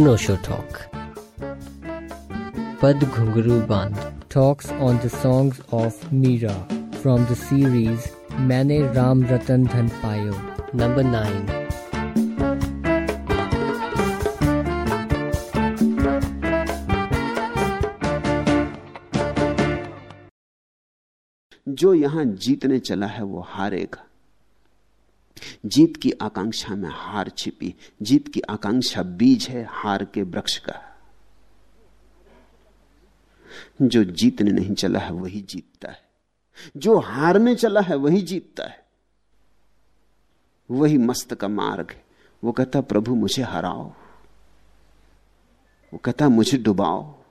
अनोशो talk पद घुंगरू बाँध talks on the songs of Meera from the series मैंने राम रतन धन पायो नंबर नाइन जो यहाँ जीतने चला है वो हारेगा। जीत की आकांक्षा में हार छिपी, जीत की आकांक्षा बीज है हार के वृक्ष का। जो जीतने नहीं चला है, वही जीतता है। जो हार में चला है, वही जीतता है। वही मस्त का मार्ग है। वो कहता, प्रभु, मुझे हराओ। वो कहता, मुझे डुबाओ।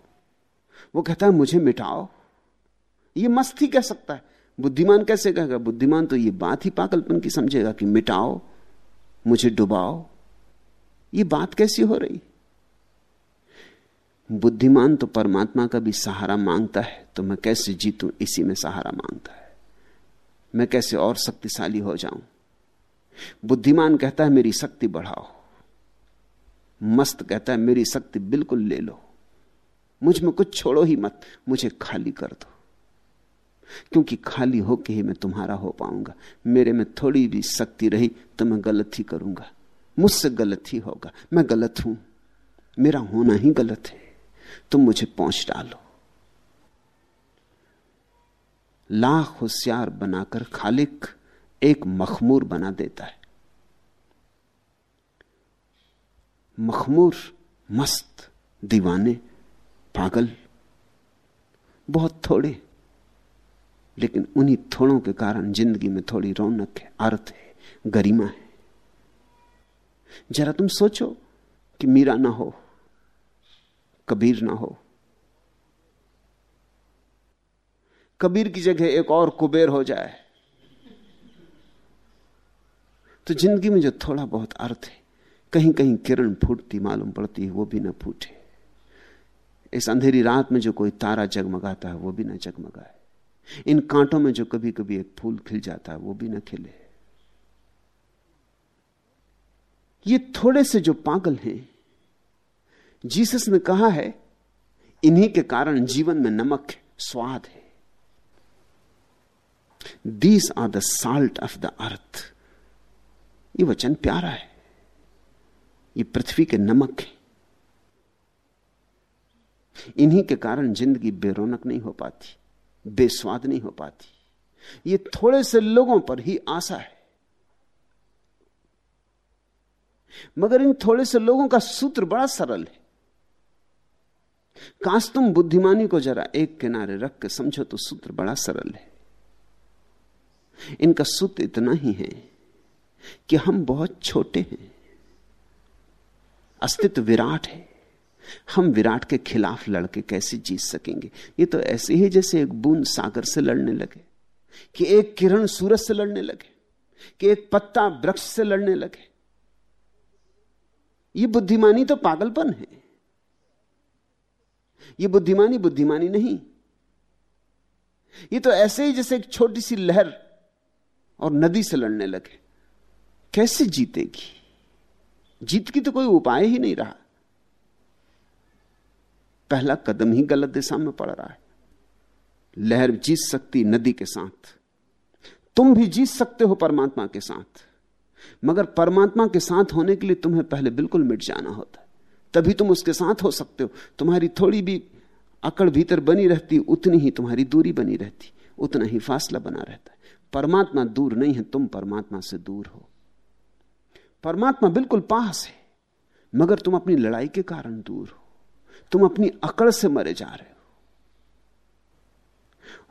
वो कहता, मुझे मिटाओ। ये मस्त ही कह सकता है। बुद्धिमान कैसे कहेगा? बुद्धिमान तो ये बात ही पागलपन की समझेगा कि मिटाओ, मुझे डुबाओ। ये बात कैसी हो रही? बुद्धिमान तो परमात्मा का भी सहारा माँगता है तो मैं कैसे जीतूं? इसी में सहारा माँगता है। मैं कैसे और शक्तिशाली हो जाऊँ? बुद्धिमान कहता है, मेरी शक्ति बढ़ाओ। मस्त कहता है, मेरी शक्ति बिल्कुल ले लो। मुझमें कुछ छोड़ो ही मत, मुझे खाली कर दो। क्योंकि खाली होके ही मैं तुम्हारा हो पाऊँगा। मेरे में थोड़ी भी शक्ति रही तो मैं गलत ही करूँगा। मुझसे गलत ही होगा। मैं गलत हूँ। मेरा होना ही गलत है। तुम मुझे पहुँच डालो। लाख होशियार बनाकर खालिक एक मखमूर बना देता है। मखमूर, मस्त, दीवाने, पागल, बहुत थोड़े। लेकिन उन्हीं थोड़ों के कारण ज़िंदगी में थोड़ी रौनक है अर्थ है, गरिमा है। जरा तुम सोचो कि मीरा ना हो, कबीर ना हो। कबीर की जगह एक और कुबेर हो जाए तो ज़िंदगी में जो थोड़ा बहुत अर्थ है कहीं कहीं किरण फूटती मालूम पड़ती है, वो भी ना फूटे। इस अंधेरी रात में जो कोई तारा जगमगाता है, वो भी ना जगमगाए। इन कांटों में जो कभी कभी एक फूल खिल जाता है, वो भी ना खिले। ये थोड़े से जो पागल हैं, जीसस ने कहा है, इन्हीं के कारण जीवन में नमक स्वाद है। These are the salt of the earth ये वचन प्यारा है। ये पृथ्वी के नमक है। इन्हीं के कारण ज़िंदगी बेरोनक नहीं हो पाती। बेस्वाद नहीं हो पाती। ये थोड़े से लोगों पर ही आशा है। मगर इन थोड़े से लोगों का सूत्र बड़ा सरल है। काश तुम बुद्धिमानी को जरा एक किनारे रख के समझो तो सूत्र बड़ा सरल है। इनका सूत्र इतना ही है कि हम बहुत छोटे हैं, अस्तित्व विराट है। हम विराट के खिलाफ लड़के कैसे जीत सकेंगे? ये तो ऐसे ही जैसे एक बूंद सागर से लड़ने लगे, कि एक किरण सूरज से लड़ने लगे, कि एक पत्ता वृक्ष से लड़ने लगे। ये बुद्धिमानी तो पागलपन है। ये बुद्धिमानी बुद्धिमानी नहीं। ये तो ऐसे ही जैसे एक छोटी सी लहर और नदी से लड़ने लगे। कैसे जीतेगी? जीत की तो कोई उपाय ही नहीं रहा। पहला कदम ही गलत दिशा में पड़ रहा है। लहर जीत सकती नदी के साथ। तुम भी जीत सकते हो परमात्मा के साथ। मगर परमात्मा के साथ होने के लिए तुम्हें पहले बिल्कुल मिट जाना होता है। तभी तुम उसके साथ हो सकते हो। तुम्हारी थोड़ी भी अकड़ भीतर बनी रहती, उतनी ही तुम्हारी दूरी बनी रहती, उतना ही फासला बना रहता है। परमात्मा दूर नहीं है, तुम परमात्मा से दूर हो। परमात्मा बिल्कुल पास है, मगर तुम अपनी लड़ाई के कारण दूर हो। तुम अपनी अकड़ से मरे जा रहे हो।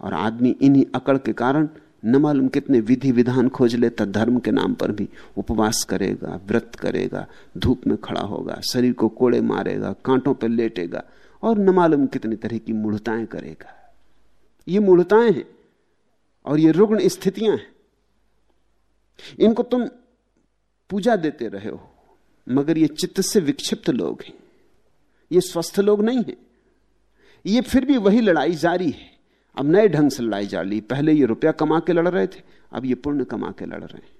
और आदमी इन्हीं अकड़ के कारण न मालूम कितने विधि विधान खोज लेता, धर्म के नाम पर भी उपवास करेगा, व्रत करेगा, धूप में खड़ा होगा, शरीर को कोड़े मारेगा, कांटों पर लेटेगा, और न मालूम कितनी तरह की मूढ़ताएँ करेगा। ये मूढ़ताएँ हैं और ये रुग्ण स्थितियाँ हैं। इनको तुम पूजा देते रहे हो, मगर ये चित्त से विक्षिप्त लोग हैं। ये स्वस्थ लोग नहीं हैं। ये फिर भी वही लड़ाई जारी है। अब नए ढंग से लड़ाई जारी। पहले ये रुपया कमा के लड़ रहे थे, अब ये पुण्य कमा के लड़ रहे हैं।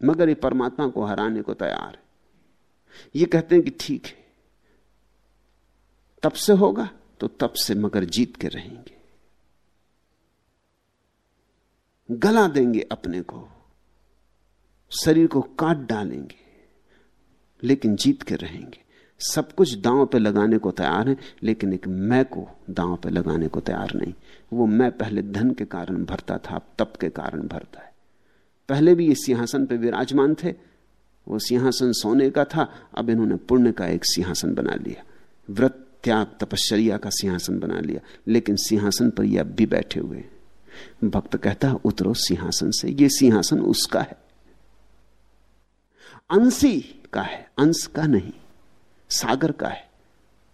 मगर ये परमात्मा को हराने को तैयार है। ये कहते हैं कि ठीक है। तब से होगा तो तब से मगर जीत के रहेंगे। गला देंगे अपने को। शरीर को काट डालेंगे, लेकिन जीत के रहेंगे। सब कुछ दांव पे लगाने को तैयार है, लेकिन एक मैं को दांव पे लगाने को तैयार नहीं। वो मैं पहले धन के कारण भरता था, अब तप के कारण भरता है। पहले भी ये सिंहासन पे विराजमान थे। वो सिंहासन सोने का था, अब इन्होंने पुण्य का एक सिंहासन बना लिया। व्रत, त्याग, तपश्चर्या का सिंहासन बना लिया, लेकिन सिंहासन पर ये अब भी बैठे हुए भक्त कहता है, उतरो सिंहासन से, ये सिंहासन उसका है। अंशी का है, अंश का नहीं। सागर का है,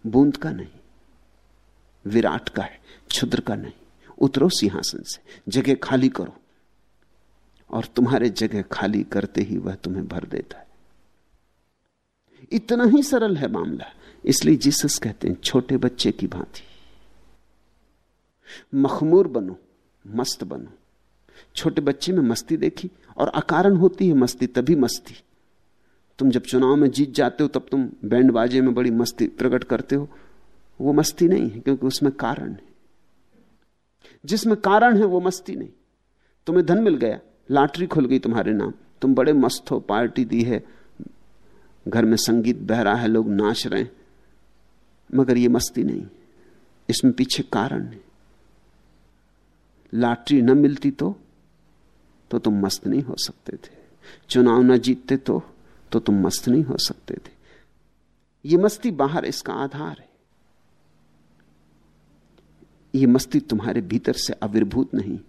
बूंद का नहीं, विराट का है, क्षुद्र का नहीं। उतरो सिंहासन से, जगह खाली करो। और तुम्हारे जगह खाली करते ही वह तुम्हें भर देता है। इतना ही सरल है मामला। इसलिए जीसस कहते हैं, छोटे बच्चे की भांति। मखमूर बनो, मस्त बनो। छोटे बच्चे में मस्ती देखी, और अकारण होती है मस्ती, तभी मस्ती। तुम जब चुनाव में जीत जाते हो, तब तुम बैंड बाजे में बड़ी मस्ती प्रकट करते हो। वो मस्ती नहीं है, क्योंकि उसमें कारण है। जिसमें कारण है, वो मस्ती नहीं। तुम्हें धन मिल गया, लॉटरी खुल गई तुम्हारे नाम। तुम बड़े मस्त हो, पार्टी दी है। घर में संगीत बह रहा है, लोग नाच रहे हैं। मगर ये मस्ती नहीं। इसमें पीछे कारण है। लॉटरी न मिलती तो तो तुम मस्त नहीं हो सकते थे। चुनाव न जीतते तो तो तुम मस्त नहीं हो सकते थे। ये मस्ती बाहर इसका आधार है। ये मस्ती तुम्हारे भीतर से आविर्भूत नहीं।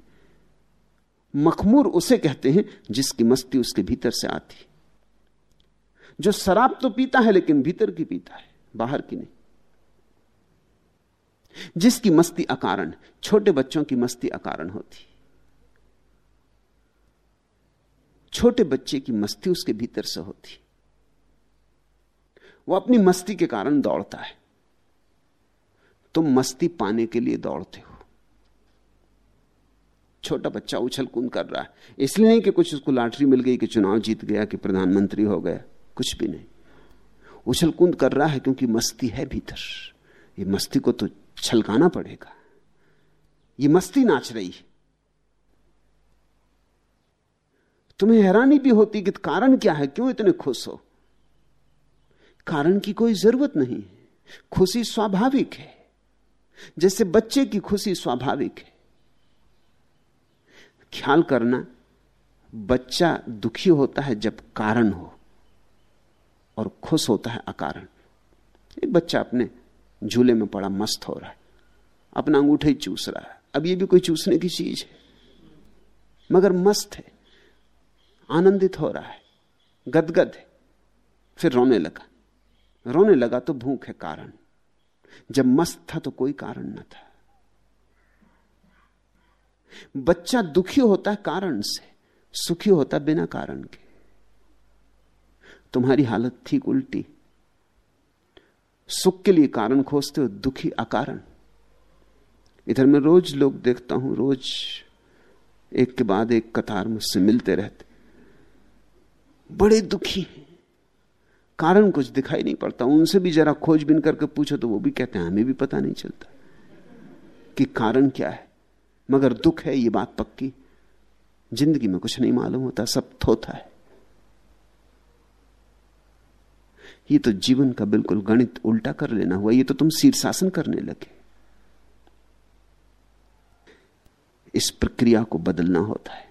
मखमूर उसे कहते हैं जिसकी मस्ती उसके भीतर से आती जो शराब तो पीता है, लेकिन भीतर की पीता है, बाहर की नहीं। जिसकी मस्ती अकारण, छोटे बच्चों की मस्ती अकारण होती छोटे बच्चे की मस्ती उसके भीतर से होती। वो अपनी मस्ती के कारण दौड़ता है। तुम मस्ती पाने के लिए दौड़ते हो। छोटा बच्चा उछल कूद कर रहा है। इसलिए नहीं कि कुछ उसको लॉटरी मिल गई कि चुनाव जीत गया, कि प्रधानमंत्री हो गया। कुछ भी नहीं। उछल कूद कर रहा है क्योंकि मस्ती है भीतर। ये मस्ती को तो छलकाना पड़ेगा। ये मस्ती नाच रही है। तुम्हें हैरानी भी होती कि कारण क्या है? क्यों इतने खुश हो? कारण की कोई ज़रूरत नहीं है। खुशी स्वाभाविक है। जैसे बच्चे की खुशी स्वाभाविक है। ख्याल करना, बच्चा दुखी होता है जब कारण हो, और खुश होता है अकारण। एक बच्चा अपने झूले में पड़ा, मस्त हो रहा है। अपना अंगूठे चूस रहा है। अब ये भी कोई चूसने की चीज़ है। मगर मस्त है। आनंदित हो रहा है। गदगद है। फिर रोने लगा। रोने लगा तो भूख है कारण। जब मस्त था तो कोई कारण न था। बच्चा दुखी होता है कारण से, सुखी होता है बिना कारण के। तुम्हारी हालत ठीक उल्टी। सुख के लिए कारण खोजते हो, दुखी अकारण। इधर मैं रोज लोग देखता हूँ, रोज एक के बाद एक कतार मुझसे मिलते रहते। बड़े दुखी हैं। कारण कुछ दिखाई नहीं पड़ता। उनसे भी जरा खोजबीन करके पूछो तो वो भी कहते हैं, हमें भी पता नहीं चलता कि कारण क्या है। मगर दुख है, ये बात पक्की। ज़िंदगी में कुछ नहीं मालूम होता, सब थोथा है। ये तो जीवन का बिल्कुल गणित उल्टा कर लेना हुआ, ये तो तुम शीर्षासन करने लगे। इस प्रक्रिया को बदलना होता है।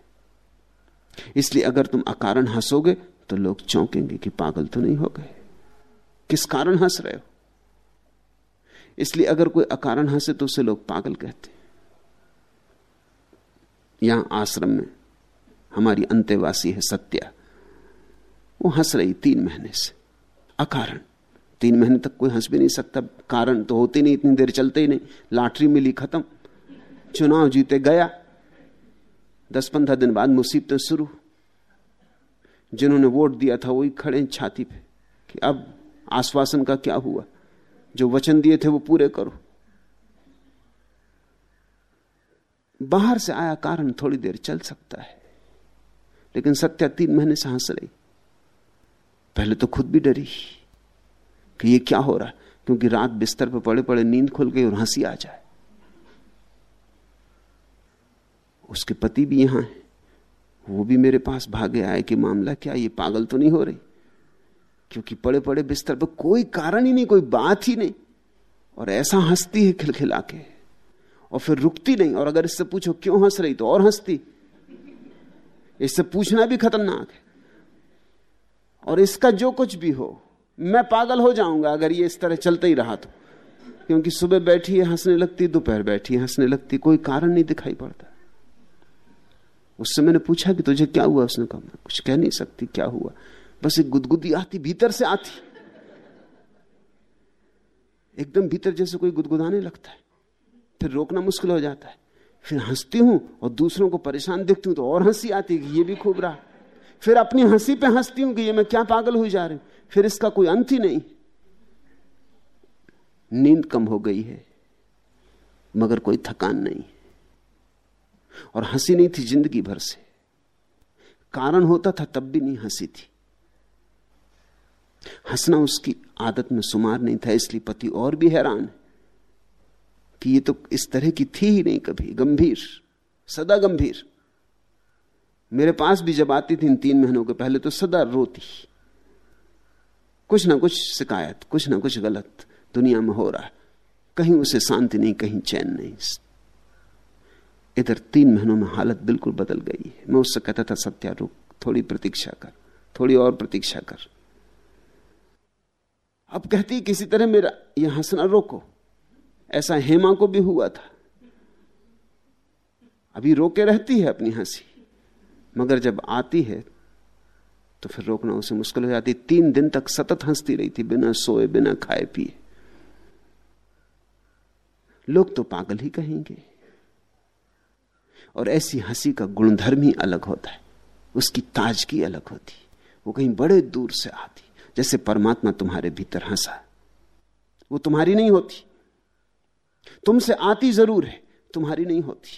इसलिए अगर तुम अकारण हंसोगे तो लोग चौंकेंगे कि पागल तो नहीं हो गए। किस कारण हंस रहे हो? इसलिए अगर कोई अकारण हंसे तो उसे लोग पागल कहते यहाँ आश्रम में हमारी अंत्यवासी है सत्या। वो हंस रही तीन महीने से। अकारण। तीन महीने तक कोई हंस भी नहीं सकता। कारण तो होते नहीं, इतनी देर चलते ही नहीं। लॉटरी मिली खत्म। चुनाव जीते गया। दस पंद्रह दिन बाद मुसीबतें शुरू। जिन्होंने वोट दिया था, वही खड़े छाती पे कि अब आश्वासन का क्या हुआ? जो वचन दिए थे वो पूरे करो। बाहर से आया कारण थोड़ी देर चल सकता है, लेकिन सत्या तीन महीने से हंस रही। पहले तो खुद भी डरी कि ये क्या हो रहा है क्योंकि रात बिस्तर पर पड़े पड़े नींद खुल गई और हँसी आ जाए। उसके पति भी यहाँ है। वो भी मेरे पास भागे आए कि मामला क्या, ये पागल तो नहीं हो रही? क्योंकि पड़े पड़े बिस्तर पर कोई कारण ही नहीं, कोई बात ही नहीं। और ऐसा हंसती है, खिलखिला के। और फिर रुकती नहीं, और अगर इससे पूछो, क्यों हंस रही? तो और हंसती। इससे पूछना भी खतरनाक है। और इसका जो कुछ भी हो, मैं पागल हो जाऊँगा अगर ये इस तरह चलते ही रहा तो। क्योंकि सुबह बैठी है, हंसने लगती, दोपहर बैठी है, हंसने लगती, कोई कारण नहीं दिखाई पड़ता। उससे मैंने पूछा कि तुझे क्या हुआ? उसने कहा कुछ कह नहीं सकती, क्या हुआ? बस एक गुदगुदी आती, भीतर से आती। एकदम भीतर जैसे कोई गुदगुदाने लगता है। फिर रोकना मुश्किल हो जाता है। फिर हंसती हूँ और दूसरों को परेशान देखती हूँ तो और हँसी आती है कि ये भी खूब रहा। फिर अपनी हँसी पे हंसती हूँ कि ये मैं क्या पागल हुई जा रही हूँ। फिर इसका कोई अंत ही नहीं। नींद कम हो गई है, मगर कोई थकान नहीं। और हँसी नहीं थी ज़िंदगी भर से। कारण होता था तब भी नहीं हँसी थी। हंसना उसकी आदत में सुमार नहीं था, इसलिए पति और भी हैरान है कि ये तो इस तरह की थी ही नहीं कभी। गंभीर, सदा गंभीर। मेरे पास भी जब आती थी इन तीन महीनों के पहले तो सदा रोती। कुछ ना कुछ शिकायत, कुछ ना कुछ गलत दुनिया में हो रहा है। कहीं उसे शांति नहीं, कहीं चैन नहीं। इधर तीन महीनों में हालत बिल्कुल बदल गई है। मैं उससे कहता था, सत्या, रुक, थोड़ी प्रतीक्षा कर, थोड़ी और प्रतीक्षा कर। अब कहती, किसी तरह मेरा यह हंसना रोको। ऐसा हेमा को भी हुआ था। अभी रोके रहती है अपनी हँसी, मगर जब आती है तो फिर रोकना उसे मुश्किल हो जाती। तीन दिन तक सतत हंसती रही थी, बिना सोए, बिना खाए, पिए। लोग तो पागल ही कहेंगे। और ऐसी हँसी का गुणधर्म ही अलग होता है। उसकी ताजगी अलग होती वो कहीं बड़े दूर से आती जैसे परमात्मा तुम्हारे भीतर हंसा। वो तुम्हारी नहीं होती। तुमसे आती ज़रूर है। तुम्हारी नहीं होती।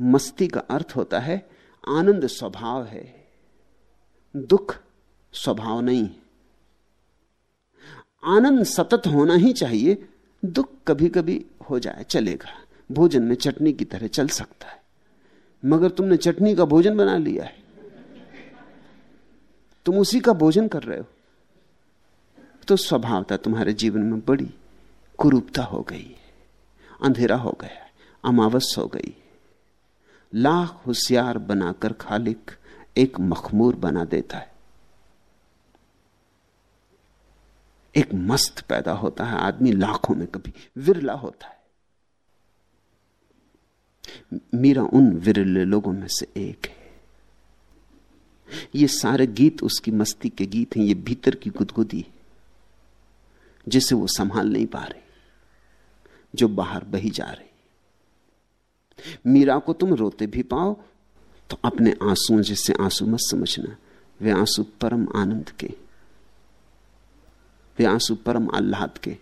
मस्ती का अर्थ होता है, आनंद स्वभाव है। दुख स्वभाव नहीं है। आनंद सतत होना ही चाहिए। दुख कभी कभी हो जाए, चलेगा। भोजन में चटनी की तरह चल सकता है। मगर तुमने चटनी का भोजन बना लिया है। तुम उसी का भोजन कर रहे हो। तो स्वभावता तुम्हारे जीवन में बड़ी कुरूपता हो गई है। अंधेरा हो गया अमावस हो गई लाख होशियार बनाकर खालिक एक मखमूर बना देता है। एक मस्त पैदा होता है। आदमी लाखों में कभी विरला होता है। मीरा उन विरल लोगों में से एक है। ये सारे गीत उसकी मस्ती के गीत हैं, ये भीतर की गुदगुदी जिसे वो संभाल नहीं पा रही, जो बाहर बही जा रही मीरा को तुम रोते भी पाओ तो अपने आँसू जिससे आँसू मत समझना, वे आँसू परम आनंद के, वे आँसू परम आह्लाद के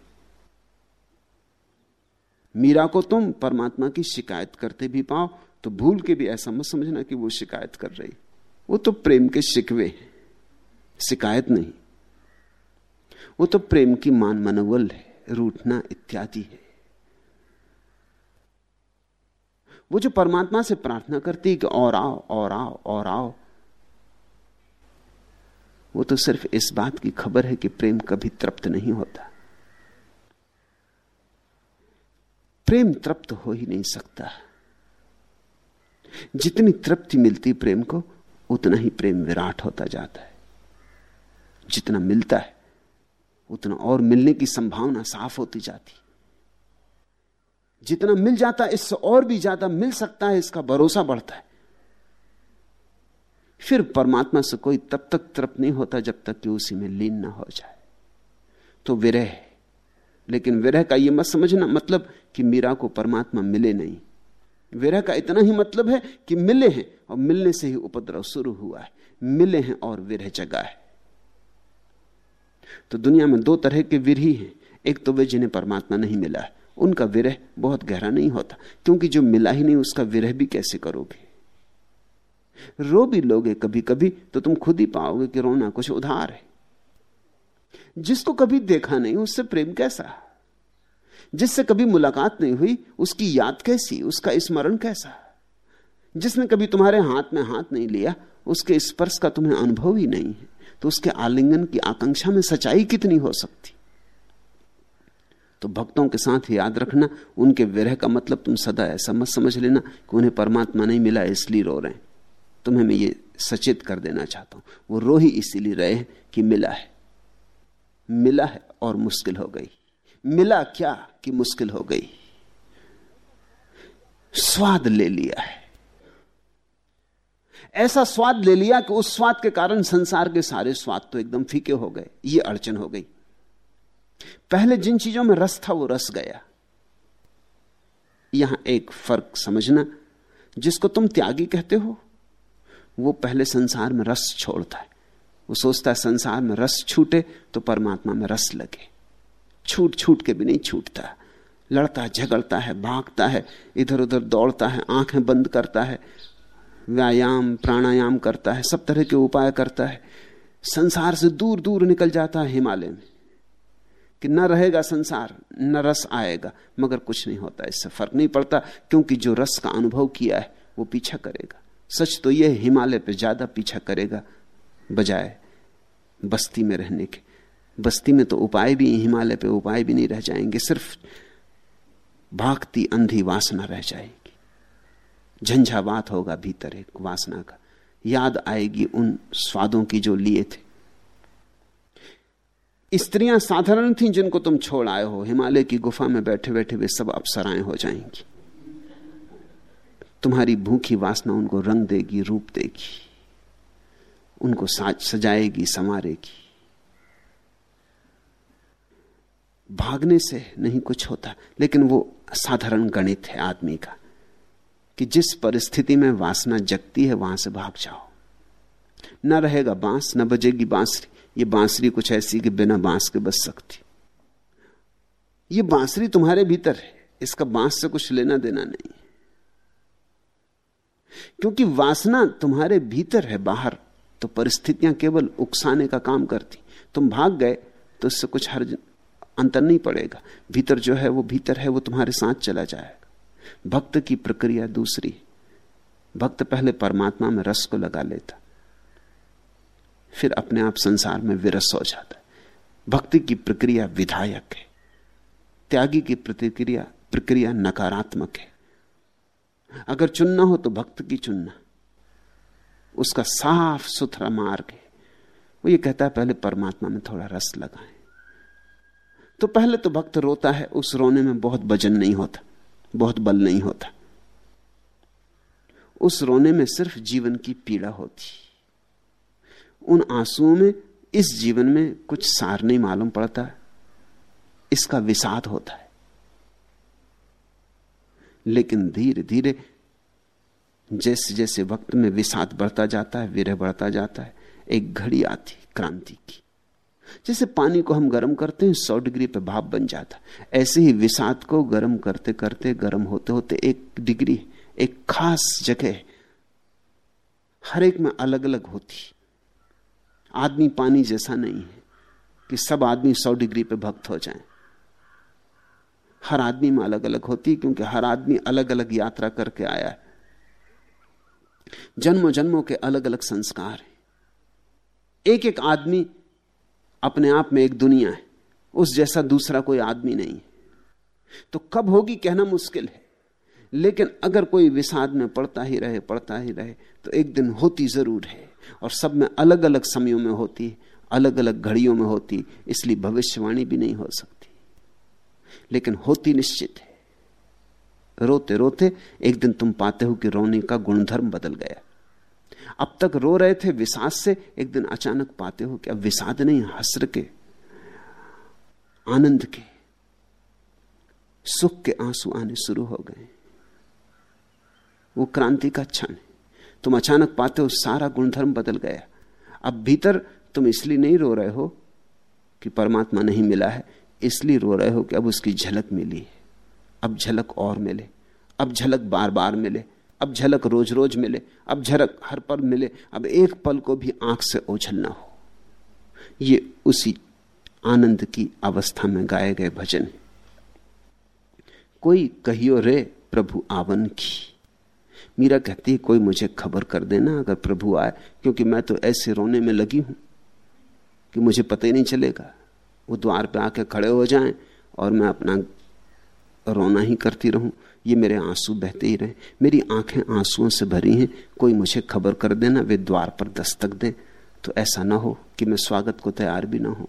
मीरा को तुम परमात्मा की शिकायत करते भी पाओ तो भूल के भी ऐसा मत समझना कि वो शिकायत कर रही। वो तो प्रेम के शिकवे हैं। शिकायत नहीं। वो तो प्रेम की मान मनोवल है, रूठना इत्यादि है। वो जो परमात्मा से प्रार्थना करती है कि और आओ और आओ और आओ, वो तो सिर्फ़ इस बात की खबर है कि प्रेम कभी तृप्त नहीं होता। प्रेम तृप्त हो ही नहीं सकता। जितनी तृप्ति मिलती प्रेम को, उतना ही प्रेम विराट होता जाता है। जितना मिलता है, उतना और मिलने की संभावना साफ़ होती जाती। जितना मिल जाता है इससे और भी ज़्यादा मिल सकता है, इसका भरोसा बढ़ता है। फिर परमात्मा से कोई तब तक तृप्त नहीं होता जब तक कि उसी में लीन ना हो जाए। तो विरह लेकिन विरह का यह मत समझना मतलब कि मीरा को परमात्मा मिले नहीं। विरह का इतना ही मतलब है कि मिले हैं और मिलने से ही उपद्रव शुरू हुआ है। मिले हैं और विरह जगा है। तो दुनिया में दो तरह के विरही हैं। एक तो वे जिन्हें परमात्मा नहीं मिला है। उनका विरह बहुत गहरा नहीं होता, क्योंकि जो मिला ही नहीं, उसका विरह भी कैसे करोगे? रो भी लोगे कभी कभी तो तुम खुद ही पाओगे कि रोना कुछ उधार है। जिसको कभी देखा नहीं, उससे प्रेम कैसा? जिससे कभी मुलाकात नहीं हुई, उसकी याद कैसी? उसका स्मरण कैसा? जिसने कभी तुम्हारे हाथ में हाथ नहीं लिया, उसके स्पर्श का तुम्हें अनुभव ही नहीं है तो उसके आलिंगन की आकांक्षा में सच्चाई कितनी हो सकती? तो भक्तों के साथ याद रखना, उनके विरह का मतलब तुम सदा ऐसा मत समझ लेना कि उन्हें परमात्मा नहीं मिला, इसलिए रो रहे हैं। तुम्हें मैं ये सचेत कर देना चाहता हूँ। वो रो ही इसीलिए रहे कि मिला है। मिला है और मुश्किल हो गई। मिला क्या कि मुश्किल हो गई? स्वाद ले लिया है। ऐसा स्वाद ले लिया कि उस स्वाद के कारण संसार के सारे स्वाद तो एकदम फीके हो गए, ये अड़चन हो गई। पहले जिन चीज़ों में रस था वो रस गया। यहाँ एक फ़र्क समझना, जिसको तुम त्यागी कहते हो, वो पहले संसार में रस छोड़ता है। वो सोचता है, संसार में रस छूटे तो परमात्मा में रस लगे। छूट छूट के भी नहीं छूटता। लड़ता, झगड़ता है, भागता है इधर उधर दौड़ता है, आँखें बंद करता है, व्यायाम, प्राणायाम करता है, सब तरह के उपाय करता है। संसार से दूर दूर निकल जाता है हिमालय में। कि न रहेगा संसार, न रस आएगा, मगर कुछ नहीं होता, इससे फ़र्क नहीं पड़ता, क्योंकि जो रस का अनुभव किया है, वो पीछा करेगा। सच तो यह हिमालय पे ज़्यादा पीछा करेगा। बजाय बस्ती में रहने के। बस्ती में तो उपाय भी, हिमालय पे उपाय भी नहीं रह जाएँगे, सिर्फ़ भागती अंधी वासना रह जाएगी। झंझावात होगा भीतर एक वासना का। याद आएगी उन स्वादों की जो लिए थे। स्त्रियाँ साधारण थीं जिनको तुम छोड़ आए हो। हिमालय की गुफा में बैठे बैठे वे सब अप्सराएँ हो जाएँगी। तुम्हारी भूखी वासना उनको रंग देगी, रूप देगी। उनको सजाएगी, संवारेगी। भागने से नहीं कुछ होता, लेकिन वो साधारण गणित है आदमी का, कि जिस परिस्थिति में वासना जगती है, वहाँ से भाग जाओ। न रहेगा बाँस, न बजेगी बांसुरी। ये बांसरी कुछ ऐसी कि बिना बाँस के बच सकती। ये बांसुरी तुम्हारे भीतर है, इसका बाँस से कुछ लेना देना नहीं। क्योंकि वासना तुम्हारे भीतर है, बाहर। तो परिस्थितियाँ केवल उकसाने का काम करती। तुम भाग गए तो इससे कुछ हर अंतर नहीं पड़ेगा। भीतर जो है वो भीतर है, वो तुम्हारे साथ चला जाएगा। भक्त की प्रक्रिया दूसरी भक्त पहले परमात्मा में रस को लगा लेता, फिर अपने आप संसार में विरस हो जाता है। भक्ति की प्रक्रिया विधायक है। त्यागी की प्रतिक्रिया, प्रक्रिया नकारात्मक है। अगर चुनना हो तो भक्त की चुनना। उसका साफ़ सुथरा मार्ग है। वो ये कहता है, पहले परमात्मा में थोड़ा रस लगाएँ। तो पहले तो भक्त रोता है, उस रोने में बहुत वज़न नहीं होता, बहुत बल नहीं होता। उस रोने में सिर्फ़ जीवन की पीड़ा होती। उन आंसुओं में, इस जीवन में कुछ सार नहीं मालूम पड़ता, इसका विषाद होता है। लेकिन धीरे धीरे जैसे जैसे वक्त में विषाद बढ़ता जाता है, विरह बढ़ता जाता है, एक घड़ी आती, क्रांति की। जैसे पानी को हम गर्म करते हैं, सौ डिग्री पे भाप बन जाता ऐसे ही विषाद को गर्म करते करते, गर्म होते होते एक डिग्री, एक खास जगह, हर एक में अलग अलग होती। आदमी पानी जैसा नहीं है कि सब आदमी सौ डिग्री पे भक्त हो जाएँ। हर आदमी में अलग अलग होती क्योंकि हर आदमी अलग अलग यात्रा करके आया है। जन्मों जन्मों के अलग अलग संस्कार हैं। एक एक आदमी अपने आप में एक दुनिया है। उस जैसा दूसरा कोई आदमी नहीं तो कब होगी कहना मुश्किल है। लेकिन अगर कोई विषाद में पड़ता ही रहे, पड़ता ही रहे तो एक दिन होती ज़रूर है। और सब में अलग अलग समयों में होती अलग अलग घड़ियों में होती इसलिए भविष्यवाणी भी नहीं हो सकती। लेकिन होती निश्चित है। रोते रोते एक दिन तुम पाते हो कि रोने का गुणधर्म बदल गया। अब तक रो रहे थे विषाद से, एक दिन अचानक पाते हो कि अब विषाद नहीं, हसर के, आनंद के, सुख के आँसू आने शुरू हो गए। वो क्रांति का क्षण है। तुम अचानक पाते हो सारा गुणधर्म बदल गया। अब भीतर तुम इसलिए नहीं रो रहे हो कि परमात्मा नहीं मिला है, इसलिए रो रहे हो कि अब उसकी झलक मिली है। अब झलक और मिले, अब झलक बार बार मिले, अब झलक रोज रोज मिले, अब झलक हर पल मिले, अब एक पल को भी आँख से ओझल ना हो। ये उसी आनंद की अवस्था में गाए गए भजन कोई कहियो, रे प्रभु आवन की। मीरा कहती है, कोई मुझे खबर कर देना अगर प्रभु आए, क्योंकि मैं तो ऐसे रोने में लगी हूँ कि मुझे पता ही नहीं चलेगा। वो द्वार पे आके खड़े हो जाएँ और मैं अपना रोना ही करती रहूँ। ये मेरे आँसू बहते ही रहे। मेरी आँखें आंसुओं से भरी हैं। कोई मुझे खबर कर देना वे द्वार पर दस्तक दें। तो ऐसा ना हो कि मैं स्वागत को तैयार भी ना हो।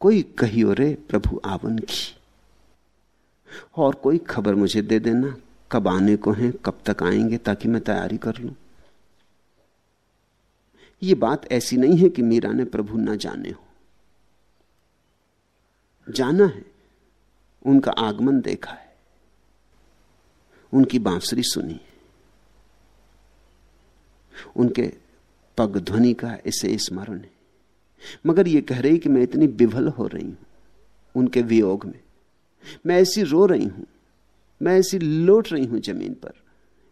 कोई कहियो रे प्रभु आवन की। और कोई खबर मुझे दे देना, कब आने को है, कब तक आएँगे, ताकि मैं तैयारी कर लूँ। ये बात ऐसी नहीं है कि मीरा ने प्रभु ना जाने हो। जाना है। उनका आगमन देखा है। उनकी बांसुरी सुनी है। उनके पग ध्वनि का इसे स्मरण है। मगर यह कह रही कि मैं इतनी विभल हो रही हूँ उनके वियोग में। मैं ऐसी रो रही हूँ। मैं ऐसी लौट रही हूँ ज़मीन पर।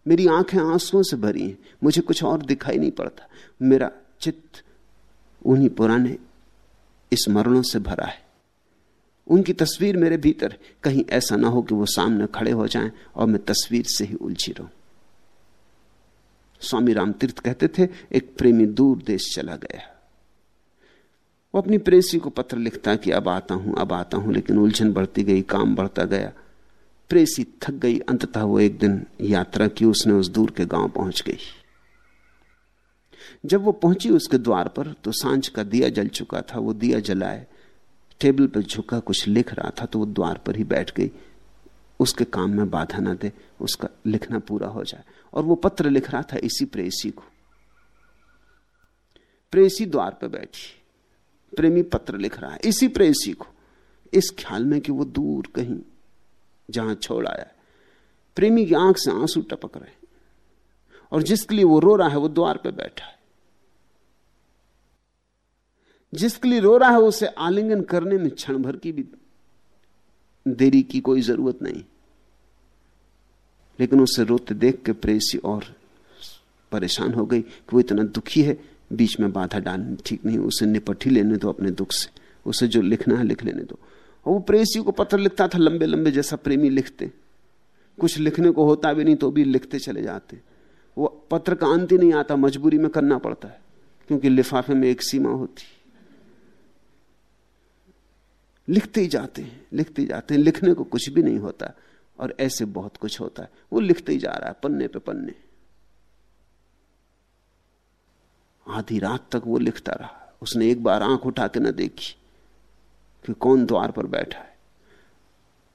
मेरी आँखें आंसुओं से भरी हैं। मुझे कुछ और दिखाई नहीं पड़ता। मेरा चित्त उन्हीं पुराने स्मरणों से भरा है। उनकी तस्वीर मेरे भीतर, कहीं ऐसा ना हो कि वो सामने खड़े हो जाएँ और मैं तस्वीर से ही उलझी रहूँ। स्वामी रामतीर्थ कहते थे, एक प्रेमी दूर देश चला गया। वो अपनी प्रेसी को पत्र लिखता कि अब आता हूँ, अब आता हूँ, लेकिन उलझन बढ़ती गई, काम बढ़ता गया। प्रेसी थक गई, अंततः वो एक दिन यात्रा की उसने उस दूर के गाँव पहुँच गई। जब वो पहुँची उसके द्वार पर तो साँझ का दिया जल चुका था, वो दिया जलाए टेबल पर झुका कुछ लिख रहा था तो वो द्वार पर ही बैठ गई। उसके काम में बाधा ना दे, उसका लिखना पूरा हो जाए। और वो पत्र लिख रहा था, इसी प्रेसी को। प्रेसी द्वार पर बैठी। प्रेमी पत्र लिख रहा है, इसी प्रेसी को। इस ख्याल में कि वो दूर कहीं जहाँ छोड़ आया प्रेमी की आँख से आँसू टपक रहे और जिसके लिए वो रो रहा है, वो द्वार पर बैठा है। जिसके लिए रो रहा है, उसे आलिंगन करने में क्षण भर की भी देरी की कोई ज़रूरत नहीं। लेकिन उसे रोते देख के प्रेसी और परेशान हो गई कि वो इतना दुखी है, बीच में बाधा डालनी ठीक नहीं, उसे निपट ही लेने दो अपने दुख से। उसे जो लिखना है, लिख लेने दो। और वो प्रेसी को पत्र लिखता था लंबे लंबे जैसा प्रेमी लिखते। कुछ लिखने को होता भी नहीं तो भी लिखते चले जाते। वो पत्र का अंत ही नहीं आता, मजबूरी में करना पड़ता है, क्योंकि लिफाफे में एक सीमा होती। लिखते ही जाते हैं, लिखते ही जाते हैं। लिखने को कुछ भी नहीं होता और ऐसे बहुत कुछ होता है। वो लिखते ही जा रहा है, पन्ने पे पन्ने। आधी रात तक वो लिखता रहा। उसने एक बार आँख उठा के ना देखी कि कौन द्वार पर बैठा है।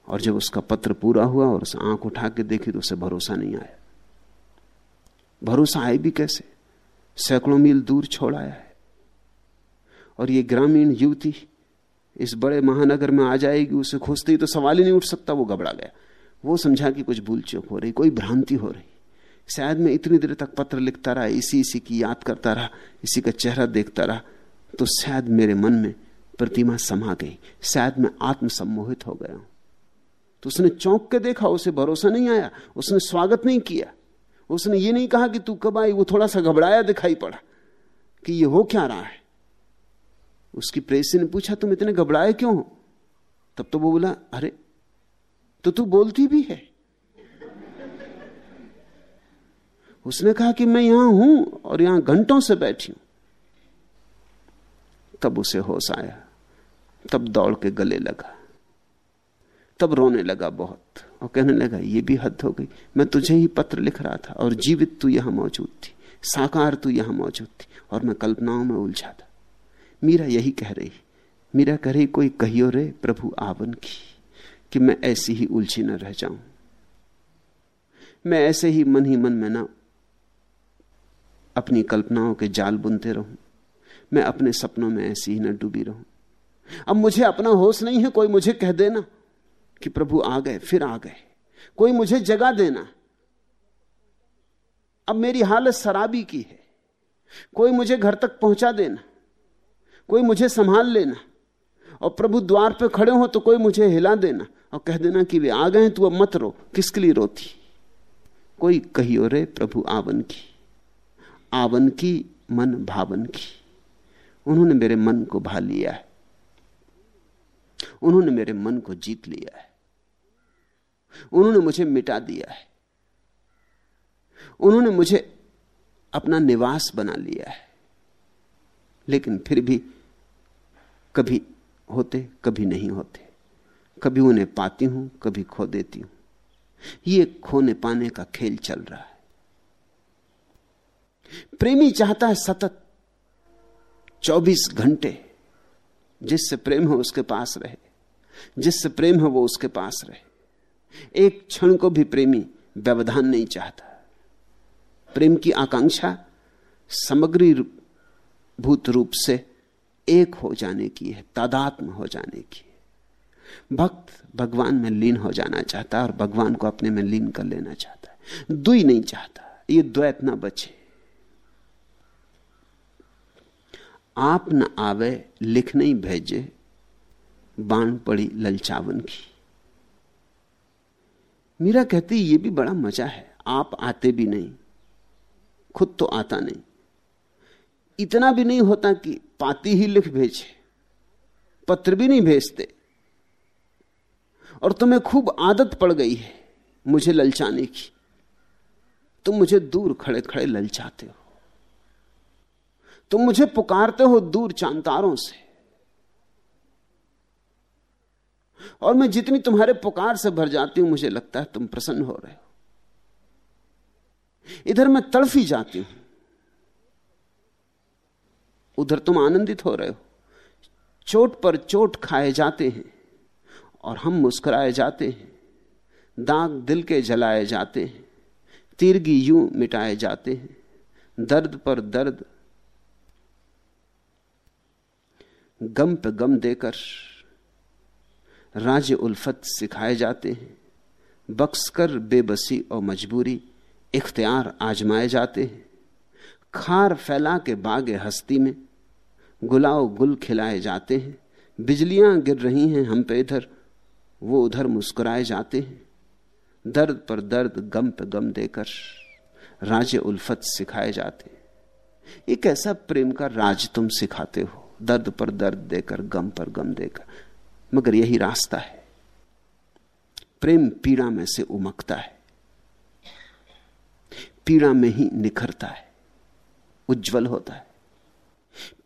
और जब उसका पत्र पूरा हुआ और उसे आँख उठा के देखी तो उसे भरोसा नहीं आया। भरोसा आए भी कैसे? सैकड़ों मील दूर छोड़ आया है। और ये ग्रामीण युवती इस बड़े महानगर में आ जाएगी, उसे खोजते ही तो सवाल ही नहीं उठ सकता, वो घबरा गया। वो समझा कि कुछ भूल चूक हो रही, कोई भ्रांति हो रही। शायद मैं इतनी देर तक पत्र लिखता रहा, इसी इसी की याद करता रहा, इसी का चेहरा देखता रहा तो शायद मेरे मन में प्रतिमा समा गई, शायद मैं आत्म सम्मोहित हो गया हूँ। तो उसने चौंक के देखा, उसे भरोसा नहीं आया, उसने स्वागत नहीं किया। उसने ये नहीं कहा कि तू कब आई, वो थोड़ा सा घबराया दिखाई पड़ा कि ये हो क्या रहा है। उसकी प्रेसी ने पूछा, तुम इतने घबराए क्यों हो? तब तो वो बोला, अरे तो तू बोलती भी है। उसने कहा कि मैं यहाँ हूँ और यहाँ घंटों से बैठी हूँ। तब उसे होश आया, तब दौड़ के गले लगा, तब रोने लगा बहुत और कहने लगा, ये भी हद हो गई, मैं तुझे ही पत्र लिख रहा था और जीवित तू यहाँ मौजूद थी, साकार तू यहाँ मौजूद थी और मैं कल्पनाओं में उलझा था। मीरा यही कह रही, मीरा कह रही कोई कहियो रे प्रभु आवन की, कि मैं ऐसी ही उलझी न रह जाऊँ। मैं ऐसे ही मन ही मन में ना अपनी कल्पनाओं के जाल बुनते रहूँ। मैं अपने सपनों में ऐसी ही न डूबी रहूँ। अब मुझे अपना होश नहीं है, कोई मुझे कह देना कि प्रभु आ गए, फिर आ गए। कोई मुझे जगा देना। अब मेरी हालत शराबी की है। कोई मुझे घर तक पहुँचा देना। कोई मुझे संभाल लेना। और प्रभु द्वार पे खड़े हो तो कोई मुझे हिला देना। और कह देना कि वे आ गए तू अब मत रो। किसके लिए रोती? कोई कहियो रे, प्रभु आवन की। आवन की, मन भावन की। उन्होंने मेरे मन को भा लिया है। उन्होंने मेरे मन को जीत लिया है। उन्होंने मुझे मिटा दिया है। उन्होंने मुझे अपना निवास बना लिया है। लेकिन फिर भी कभी होते, कभी नहीं होते। कभी उन्हें पाती हूँ, कभी खो देती हूँ। ये खोने पाने का खेल चल रहा है। प्रेमी चाहता है सतत 24 घंटे जिससे प्रेम हो उसके पास रहे, जिससे प्रेम हो वो उसके पास रहे। एक क्षण को भी प्रेमी व्यवधान नहीं चाहता। प्रेम की आकांक्षा समग्री भूत रूप से एक हो जाने की है, तादात्म हो जाने की है। भक्त भगवान में लीन हो जाना चाहता है और भगवान को अपने में लीन कर लेना चाहता है। दुई नहीं चाहता, ये द्वैत ना बचे। आप न आवे, लिख नहीं भेजे, बाण पड़ी ललचावन की। मीरा कहती, ये भी बड़ा मज़ा है, आप आते भी नहीं, खुद तो आता नहीं। इतना भी नहीं होता कि पाती ही लिख भेजे, पत्र भी नहीं भेजते। और तुम्हें खूब आदत पड़ गई है मुझे ललचाने की। तुम मुझे दूर खड़े खड़े ललचाते हो। तुम मुझे पुकारते हो दूर चांतारों से। और मैं जितनी तुम्हारे पुकार से भर जाती हूँ, मुझे लगता है तुम प्रसन्न हो रहे हो। इधर मैं तड़फी जाती हूँ। उधर तुम आनंदित हो रहे हो। चोट पर चोट खाए जाते हैं और हम मुस्कुराए जाते हैं। दाग दिल के जलाए जाते हैं। तीरगी यूँ मिटाए जाते हैं। दर्द पर दर्द। गम पे गम देकर राज उल्फत सिखाए जाते हैं। बक्सकर बेबसी और मजबूरी, इख्तियार आजमाए जाते हैं। खार फैला के बागे हस्ती में। गुलाव गुल खिलाए जाते हैं, बिजलियाँ गिर रही हैं हम पे इधर, वो उधर मुस्कुराए जाते हैं। दर्द पर दर्द गम पे गम देकर राजे उल्फत सिखाए जाते हैं। एक ऐसा प्रेम का राज तुम सिखाते हो, दर्द पर दर्द देकर गम पर गम देकर, मगर यही रास्ता है। प्रेम पीड़ा में से उमकता है, पीड़ा में ही निखरता है। उज्जवल होता है।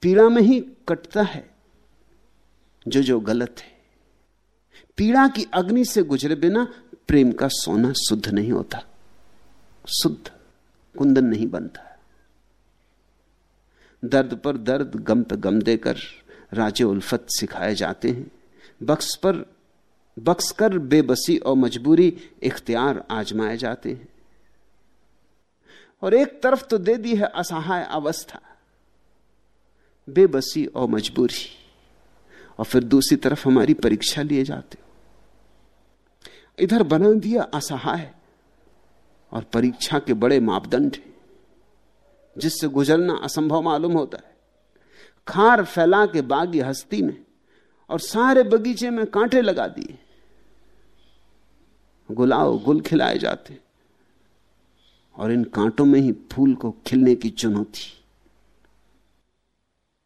पीड़ा में ही कटता है जो जो गलत है। पीड़ा की अग्नि से गुजरे बिना प्रेम का सोना शुद्ध नहीं होता। शुद्ध कुंदन नहीं बनता। दर्द पर दर्द, गम पे गम देकर राजे उल्फत सिखाए जाते हैं। बक्स पर बक्स कर बेबसी और मजबूरी इख्तियार आजमाए जाते हैं। और एक तरफ़ तो दे दी है असहाय अवस्था। बेबसी और मजबूरी। और फिर दूसरी तरफ़ हमारी परीक्षा लिए जाते हो। इधर बना दिया असहाय और परीक्षा के बड़े मापदंड हैं, जिससे गुजरना असंभव मालूम होता है। खार फैला के बागी हस्ती में और सारे बगीचे में कांटे लगा दिए। गुलाव गुल खिलाए जाते और इन कांटों में ही फूल को खिलने की चुनौती।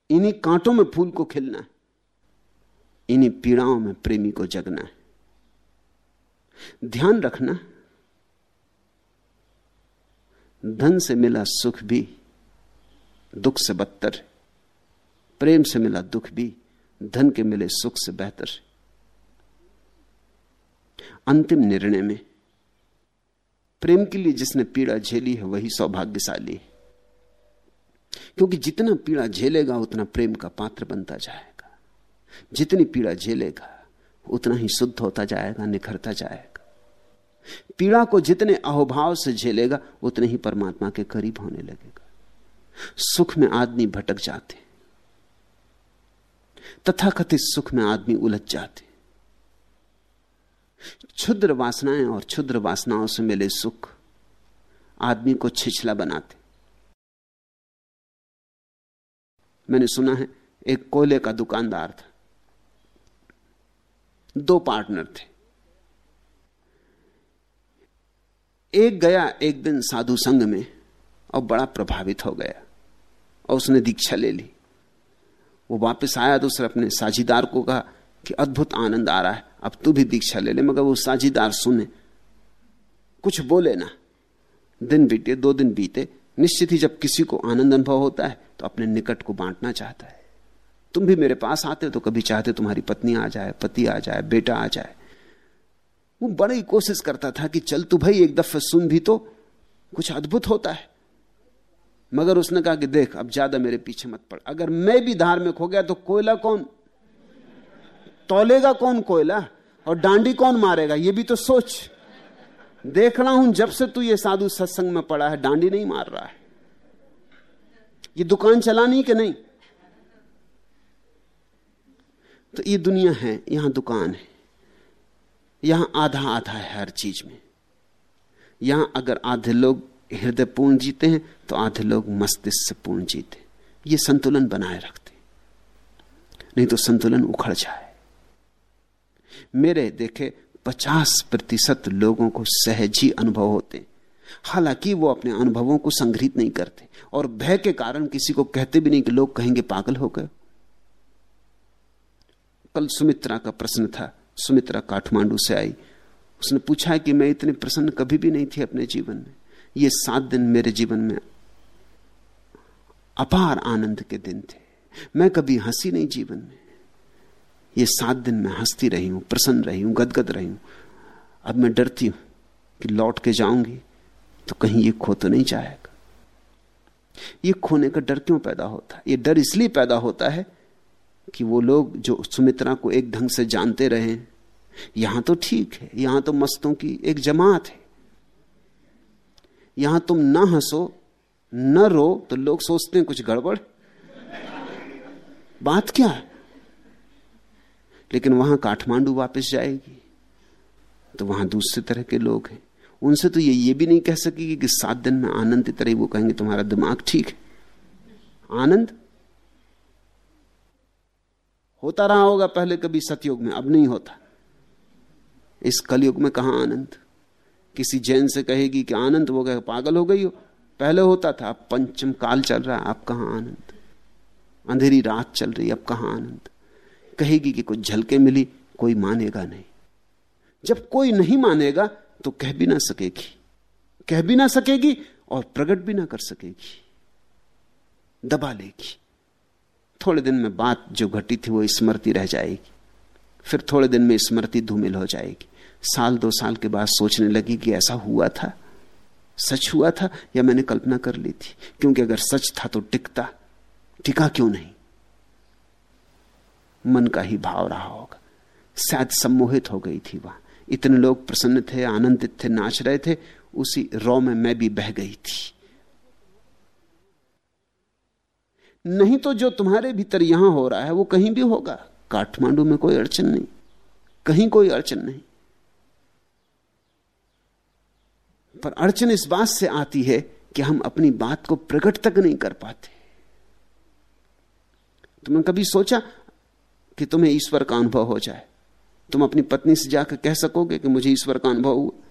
इन्हीं कांटों में फूल को खिलना है। इन्हीं पीड़ाओं में प्रेमी को जगना है। ध्यान रखना धन से मिला सुख भी, दुख से बदतर प्रेम से मिला दुख भी, धन के मिले सुख से बेहतर अंतिम निर्णय में प्रेम के लिए जिसने पीड़ा झेली है, वही सौभाग्यशाली है। क्योंकि जितना पीड़ा झेलेगा, उतना प्रेम का पात्र बनता जाएगा। जितनी पीड़ा झेलेगा, उतना ही शुद्ध होता जाएगा, निखरता जाएगा। पीड़ा को जितने अहोभाव से झेलेगा, उतने ही परमात्मा के करीब होने लगेगा। सुख में आदमी भटक जाते तथाकथित सुख में आदमी उलझ जाते क्षुद्र वासनाएँ और क्षुद्र वासनाओं से मिले सुख आदमी को छिछला बनाते। मैंने सुना है, एक कोयले का दुकानदार था। दो पार्टनर थे। एक गया एक दिन साधु संघ में और बड़ा प्रभावित हो गया और उसने दीक्षा ले ली। वो वापस आया तो उसने अपने साझीदार को कहा कि अद्भुत आनंद आ रहा है। अब तू भी दीक्षा ले ले, मगर वो साझीदार सुने। कुछ बोले ना। दिन बीते, दो दिन बीते, निश्चित ही जब किसी को आनंद अनुभव होता है तो अपने निकट को बांटना चाहता है। तुम भी मेरे पास आते तो कभी चाहते तुम्हारी पत्नी आ जाए, पति आ जाए, बेटा आ जाए। वो बड़ी कोशिश करता था कि चल तू भाई, एक दफे सुन भी तो कुछ अद्भुत होता है। मगर उसने कहा कि देख, अब ज़्यादा मेरे पीछे मत पड़। अगर मैं भी धार्मिक हो गया तो कोयला कौन? तोलेगा कौन कोयला? और डांडी कौन मारेगा? ये भी तो सोच। देख रहा हूँ, जब से तू ये साधु सत्संग में पड़ा है, डांडी नहीं मार रहा है। ये दुकान चलानी कि नहीं? तो ये दुनिया है, यहाँ दुकान है। यहाँ आधा आधा है हर चीज़ में। यहाँ अगर आधे लोग हृदय पूर्ण जीते हैं तो आधे लोग मस्तिष्क से पूर्ण जीते ये संतुलन बनाए रखते नहीं तो संतुलन उखड़ जाए। मेरे देखे पचास प्रतिशत लोगों को सहज ही अनुभव होते हालाँकि वो अपने अनुभवों को संग्रहित नहीं करते और भय के कारण किसी को कहते भी नहीं कि लोग कहेंगे पागल हो गए। कल सुमित्रा का प्रश्न था, सुमित्रा काठमांडू से आई। उसने पूछा कि मैं इतने प्रसन्न कभी भी नहीं थी अपने जीवन में। ये सात दिन मेरे जीवन में अपार आनंद के दिन थे। मैं कभी हँसी नहीं जीवन में। ये सात दिन मैं हंसती रही हूँ, प्रसन्न रही हूँ, गदगद रही हूँ। अब मैं डरती हूँ कि लौट के जाऊँगी तो कहीं ये खो तो नहीं जाएगा। ये खोने का डर क्यों पैदा होता है? ये डर इसलिए पैदा होता है कि वो लोग जो सुमित्रा को एक ढंग से जानते रहे, यहाँ तो ठीक है, यहाँ तो मस्तों की एक जमात है। यहाँ तुम ना हंसो, न रो तो लोग सोचते हैं कुछ गड़बड़। बात क्या है? लेकिन वहाँ काठमांडू वापस जाएगी। तो वहाँ दूसरे तरह के लोग हैं। उनसे तो ये ये भी नहीं कह सकेगी कि सात दिन में आनंद की तरह वो कहेंगे, तुम्हारा दिमाग ठीक है। आनंद? होता रहा होगा पहले कभी सतयुग में, अब नहीं होता। इस कलयुग में कहा आनंद? किसी जैन से कहेगी कि आनंद, वो कहे पागल हो गई हो। पहले होता था, अब पंचम काल चल रहा है, अब कहा आनंद? अंधेरी रात चल रही अब कहा आनंद? कहेगी कि कुछ झलके मिली, कोई मानेगा नहीं। जब कोई नहीं मानेगा तो कह भी ना सकेगी। कह भी ना सकेगी और प्रकट भी ना कर सकेगी। दबा लेगी। थोड़े दिन में बात जो घटी थी, वो स्मृति रह जाएगी। फिर थोड़े दिन में स्मृति धूमिल हो जाएगी। साल दो साल के बाद सोचने लगी कि ऐसा हुआ था। सच हुआ था या मैंने कल्पना कर ली थी? क्योंकि अगर सच था तो टिकता। टिका क्यों नहीं? मन का ही भाव रहा होगा। शायद सम्मोहित हो गई थी वह। इतने लोग प्रसन्न थे, आनंदित थे, नाच रहे थे, उसी रौ में मैं भी बह गई थी। नहीं तो जो तुम्हारे भीतर यहाँ हो रहा है, वो कहीं भी होगा। काठमांडू में कोई अड़चन नहीं। कहीं कोई अड़चन नहीं। पर अड़चन इस बात से आती है कि हम अपनी बात को प्रकट तक नहीं कर पाते। तुमने कभी सोचा कि तुम्हें ईश्वर का अनुभव हो जाए। तुम अपनी पत्नी से जाकर कह सकोगे कि मुझे ईश्वर का अनुभव हुआ।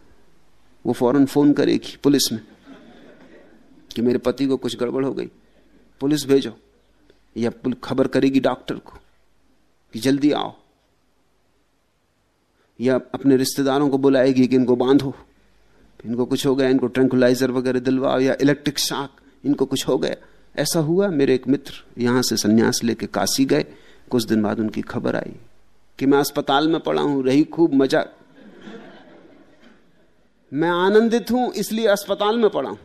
वो फ़ौरन फ़ोन करेगी पुलिस में कि मेरे पति को कुछ गड़बड़ हो गई। पुलिस भेजो। या खबर करेगी डॉक्टर को कि जल्दी आओ। या अपने रिश्तेदारों को बुलाएगी कि इनको बांधो। इनको कुछ हो गया, इनको ट्रैंकुलाइजर वगैरह दिलवाओ या इलेक्ट्रिक शाक। इनको कुछ हो गया। ऐसा हुआ। मेरे एक मित्र यहाँ से संन्यास लेके काशी गए। कुछ दिन बाद उनकी खबर आई कि मैं अस्पताल में पड़ा हूँ, रही खूब मज़ा। मैं आनंदित हूँ, इसलिए अस्पताल में पड़ा हूँ।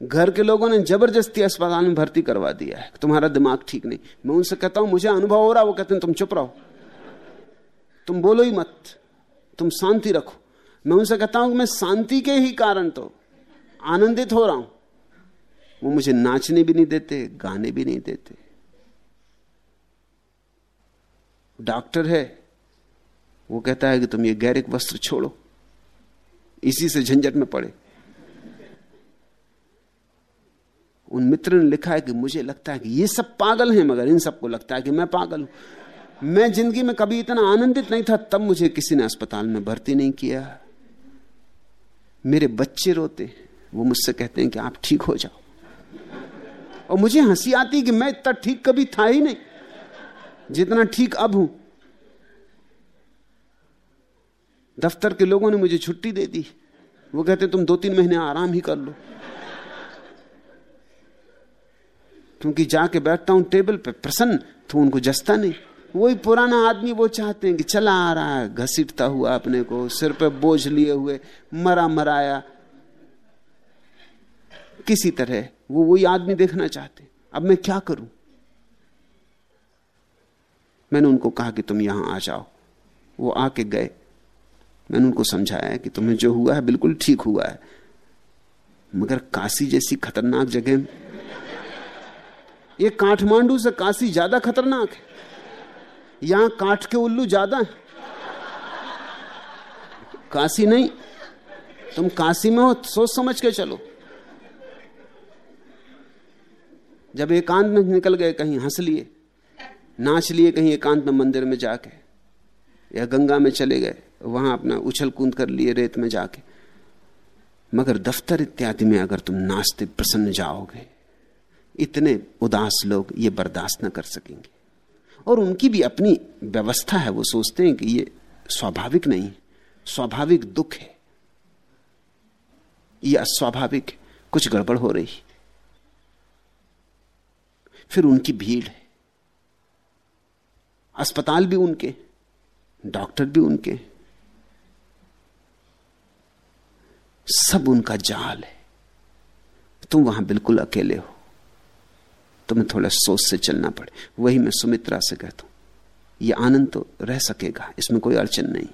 घर के लोगों ने ज़बरदस्ती अस्पताल में भर्ती करवा दिया है। तुम्हारा दिमाग ठीक नहीं। मैं उनसे कहता हूँ, मुझे अनुभव हो रहा वो कहते हैं, तुम चुप रहो। तुम बोलो ही मत। तुम शांति रखो। मैं उनसे कहता हूँ कि मैं शांति के ही कारण तो आनंदित हो रहा हूँ। वो मुझे नाचने भी नहीं देते, गाने भी नहीं देते। डॉक्टर है, वो कहता है कि तुम ये गैरिक वस्त्र छोड़ो, इसी से झंझट में पड़े। उन मित्र ने लिखा है कि मुझे लगता है कि ये सब पागल हैं, मगर इन सबको लगता है कि मैं पागल हूँ। मैं ज़िंदगी में कभी इतना आनंदित नहीं था, तब मुझे किसी ने अस्पताल में भर्ती नहीं किया। मेरे बच्चे रोते वो मुझसे कहते हैं कि आप ठीक हो जाओ। और मुझे हँसी आती कि मैं इतना ठीक कभी था ही नहीं। जितना ठीक अब हूँ। दफ्तर के लोगों ने मुझे छुट्टी दे दी। वो कहते, तुम दो तीन महीने आराम ही कर लो। क्योंकि जाके बैठता हूँ टेबल पे, प्रसन्न तो उनको जसता नहीं। वही पुराना आदमी वो चाहते हैं कि चला आ रहा है, घसीटता हुआ अपने को, सिर पे बोझ लिए हुए, मरा मराया। किसी तरह, वो वही आदमी देखना चाहते अब मैं क्या करूँ? मैंने उनको कहा कि तुम यहाँ आ जाओ। वो आके गए। मैंने उनको समझाया कि तुम्हें जो हुआ है बिल्कुल ठीक हुआ है। मगर काशी जैसी खतरनाक जगह ये काठमांडू से काशी ज़्यादा खतरनाक है। यहाँ काठ के उल्लू ज़्यादा है। काशी नहीं, तुम काशी में हो, सोच समझ के चलो। जब एकांत में निकल गए, कहीं हंस लिए। नाच लिए कहीं एकांत में मंदिर में जाके, या गंगा में चले गए, वहाँ अपना उछल कूद कर लिए रेत में जाके। मगर दफ्तर इत्यादि में अगर तुम नाचते प्रसन्न जाओगे, इतने उदास लोग ये बर्दाश्त न कर सकेंगे। और उनकी भी अपनी व्यवस्था है, वो सोचते हैं कि ये स्वाभाविक नहीं स्वाभाविक दुख है। ये अस्वाभाविक, कुछ गड़बड़ हो रही। फिर उनकी भीड़ है। अस्पताल भी उनके, डॉक्टर भी उनके। सब उनका जाल है। तुम वहाँ बिल्कुल अकेले हो। तुम्हें थोड़ा सोच से चलना पड़े। वही मैं सुमित्रा से कहता हूँ। यह आनंद तो रह सकेगा, इसमें कोई अड़चन नहीं।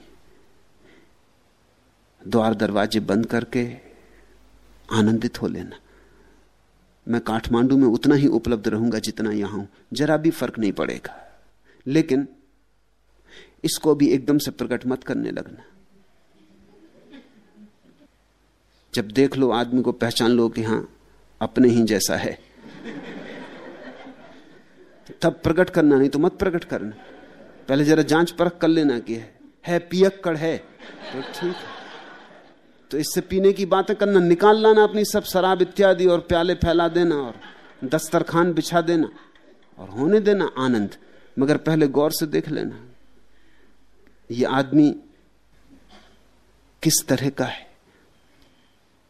द्वार दरवाजे बंद करके आनंदित हो लेना। मैं काठमांडू में उतना ही उपलब्ध रहूँगा जितना यहाँ हूँ। जरा भी फ़र्क नहीं पड़ेगा। लेकिन इसको भी एकदम से प्रकट मत करने लगना। जब देख लो आदमी को पहचान लो कि हाँ अपने ही जैसा है। तब प्रकट करना नहीं तो मत प्रकट करना। पहले जरा जाँच परख कर लेना कि है, है पियक्कड़ है। तो ठीक है। तो इससे पीने की बातें करना निकाल लाना अपनी सब शराब इत्यादि और प्याले फैला देना और दस्तरखान बिछा देना और होने देना आनंद। मगर पहले गौर से देख लेना, ये आदमी किस तरह का है?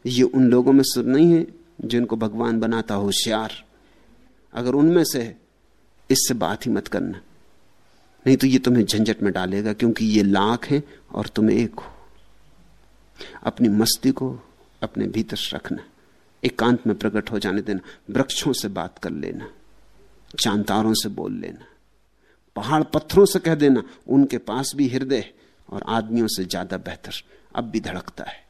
ये उन लोगों में सुर नहीं है जिनको भगवान बनाता होशियार। अगर उनमें से है, इससे बात ही मत करना। नहीं तो ये तुम्हें झंझट में डालेगा, क्योंकि ये लाख है और तुम एक हो। अपनी मस्ती को अपने भीतर रखना, एकांत में प्रकट हो जाने देना, वृक्षों से बात कर लेना, चांतारों से बोल लेना। पहाड़ पत्थरों से कह देना, उनके पास भी हृदय और आदमियों से ज़्यादा बेहतर, अब भी धड़कता है।